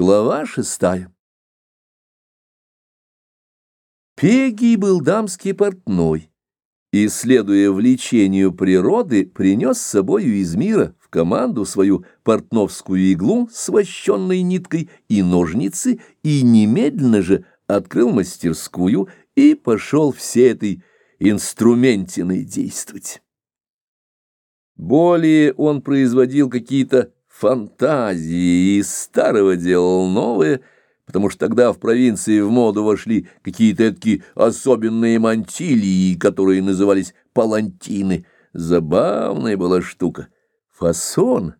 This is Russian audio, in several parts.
Глава шестая. Пегий был дамский портной и, следуя влечению природы, принес с собою из мира в команду свою портновскую иглу с вощенной ниткой и ножницы, и немедленно же открыл мастерскую и пошел все этой инструментиной действовать. Более он производил какие-то фантазии, из старого делал новое, потому что тогда в провинции в моду вошли какие-то такие особенные мантилии, которые назывались палантины. Забавная была штука. Фасон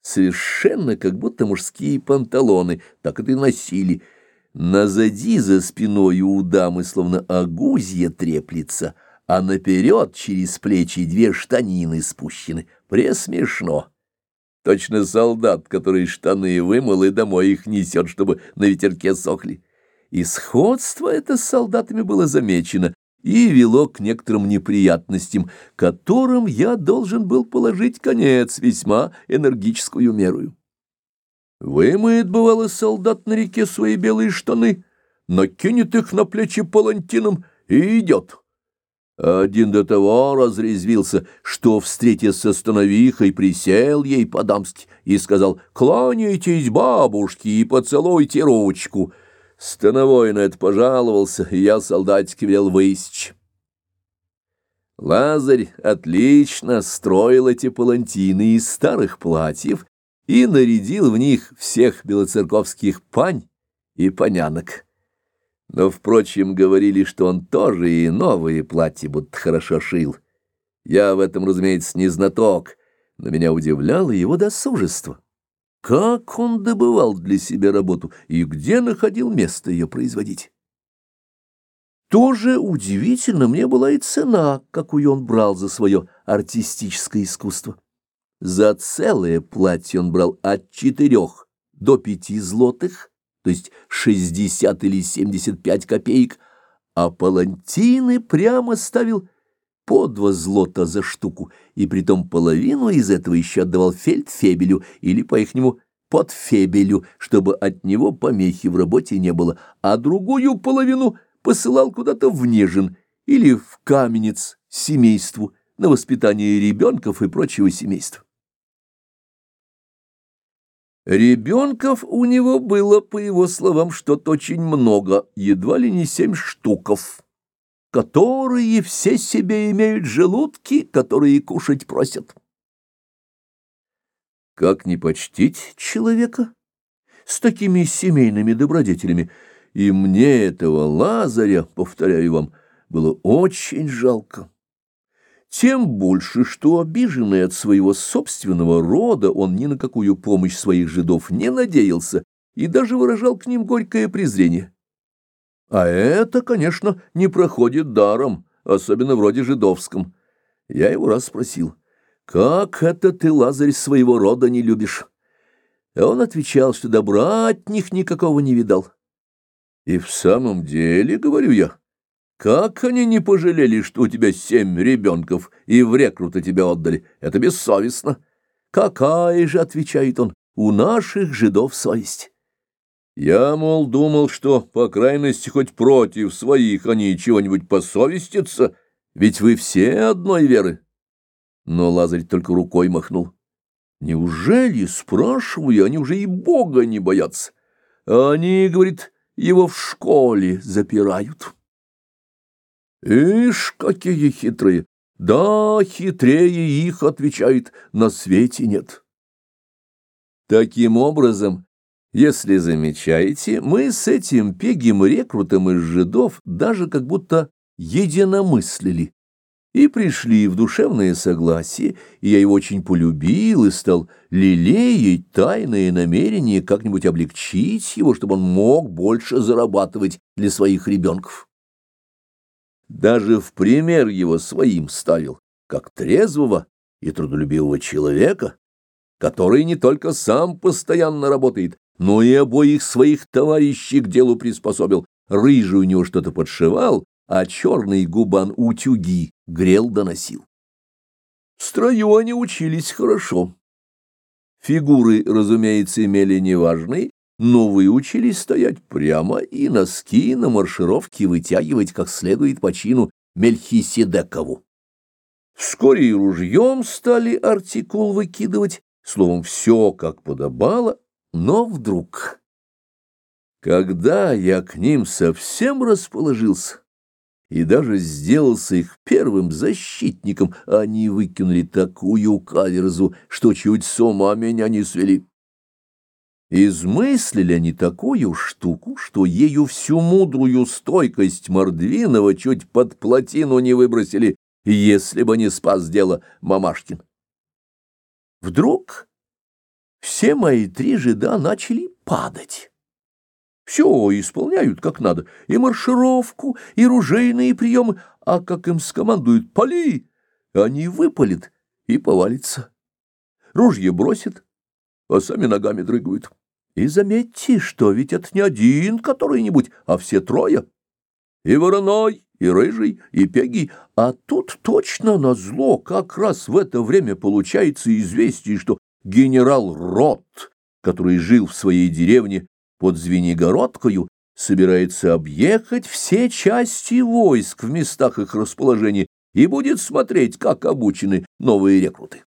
совершенно как будто мужские панталоны, так это и носили. Назади за спиной у дамы словно агузья треплется, а наперед через плечи две штанины спущены. Пресмешно. Точно солдат, который штаны вымыл и домой их несет, чтобы на ветерке сохли. И сходство это с солдатами было замечено и вело к некоторым неприятностям, которым я должен был положить конец весьма энергическую мерою. Вымоет, бывало, солдат на реке свои белые штаны, накинет их на плечи палантином и идет. Один до того разрезвился, что, встретясь со становихой, присел ей по-дамски и сказал «Кланяйтесь бабушке и поцелуйте ручку». Становой на это пожаловался, и я солдатики велел высечь. Лазарь отлично строил эти палантины из старых платьев и нарядил в них всех белоцерковских пань и понянок. Но, впрочем, говорили, что он тоже и новые платья будто хорошо шил. Я в этом, разумеется, не знаток, но меня удивляло его досужество. Как он добывал для себя работу и где находил место ее производить? Тоже удивительно мне была и цена, какую он брал за свое артистическое искусство. За целое платье он брал от четырех до пяти злотых, то есть 60 или 75 копеек, а палантины прямо ставил по два злота за штуку, и притом половину из этого еще отдавал фельдфебелю или, по-ихнему, подфебелю, чтобы от него помехи в работе не было, а другую половину посылал куда-то в Нежин или в Каменец семейству на воспитание ребенков и прочего семейства. Ребенков у него было, по его словам, что-то очень много, едва ли не семь штуков, которые все себе имеют желудки, которые кушать просят. Как не почтить человека с такими семейными добродетелями? И мне этого Лазаря, повторяю вам, было очень жалко. Тем больше, что обиженный от своего собственного рода, он ни на какую помощь своих жидов не надеялся и даже выражал к ним горькое презрение. А это, конечно, не проходит даром, особенно вроде жидовском. Я его раз спросил, «Как это ты, Лазарь, своего рода не любишь?» И он отвечал, что добра от них никакого не видал. «И в самом деле, — говорю я, — как они не пожалели, что у тебя семь ребенков, и в рекрута тебя отдали? Это бессовестно. Какая же, — отвечает он, — у наших жидов совесть. Я, мол, думал, что, по крайности, хоть против своих они чего-нибудь посовестятся, ведь вы все одной веры. Но Лазарь только рукой махнул. Неужели, спрашиваю, они уже и Бога не боятся? Они, говорит, его в школе запирают. Ишь, какие хитрые! Да, хитрее их, отвечает, на свете нет. Таким образом, если замечаете, мы с этим пегим рекрутом из жидов даже как будто единомыслили и пришли в душевное согласие, и я его очень полюбил и стал лелеять тайное намерение как-нибудь облегчить его, чтобы он мог больше зарабатывать для своих ребенков даже в пример его своим ставил, как трезвого и трудолюбивого человека, который не только сам постоянно работает, но и обоих своих товарищей к делу приспособил. Рыжий у него что-то подшивал, а черный губан утюги грел доносил. В строю они учились хорошо. Фигуры, разумеется, имели неважные, но выучились стоять прямо и носки на маршировке вытягивать как следует по чину Мельхиседекову. Вскоре и ружьем стали артикул выкидывать, словом, все как подобало, но вдруг... Когда я к ним совсем расположился и даже сделался их первым защитником, они выкинули такую каверзу, что чуть с ума меня не свели. Измыслили они такую штуку, что ею всю мудрую стойкость Мордвинова чуть под плотину не выбросили, если бы не спас дело Мамашкин. Вдруг все мои три жида начали падать. Все исполняют как надо, и маршировку, и ружейные приемы, а как им скомандуют «Пали!», они выпалят и повалятся. Ружье бросят, а сами ногами дрыгают. И заметьте, что ведь это не один который-нибудь, а все трое. И вороной, и рыжий, и пегий. А тут точно на зло как раз в это время получается известие, что генерал Рот, который жил в своей деревне под Звенигородкою, собирается объехать все части войск в местах их расположения и будет смотреть, как обучены новые рекруты.